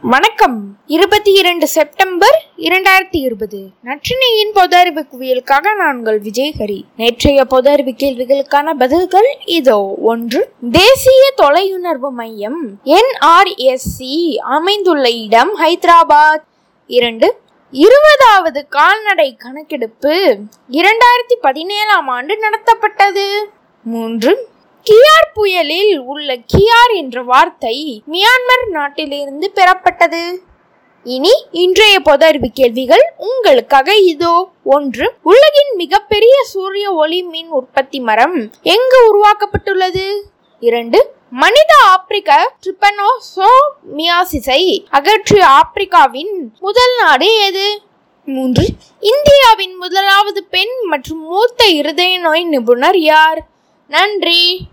வணக்கம். இருபத்தி இரண்டு செப்டம்பர் இரண்டாயிரத்தி இருபது. நற்றினியின் பொதறிவு குவியலுக்காக நான் விஜயஹரி நேற்றைய பொதறிவு கேள்விகளுக்கான பதில்கள் இதோ. ஒன்று தேசிய தொலையுணர்வு மையம் என்ஆர்எஸ்சி அமைந்துள்ள இடம் ஹைதராபாத். இரண்டு இருபதாவது கால்நடை கணக்கெடுப்பு இரண்டாயிரத்தி பதினேழாம் ஆண்டு நடத்தப்பட்டது. மூன்று கியார் புயலில் உள்ள கியார் என்ற வார்த்தை மியான்மர் நாட்டிலிருந்து பெறப்பட்டது. இனி இன்றைய பொது அறிவு கேள்விகள் உங்களுக்காக இதோ. ஒன்று உலகின் மிகப்பெரிய சூரிய ஒளி மின் உற்பத்தி மரம் எங்கு உருவாக்கப்பட்டுள்ளது? இரண்டு மனித ஆப்பிரிக்க ட்ரிபனோசோமியாசிஸை அகற்றிய ஆப்பிரிக்காவின் முதல் நாடு எது? மூன்று இந்தியாவின் முதலாவது பெண் மற்றும் மூத்த இருதய நோய் நிபுணர் யார்? நன்றி.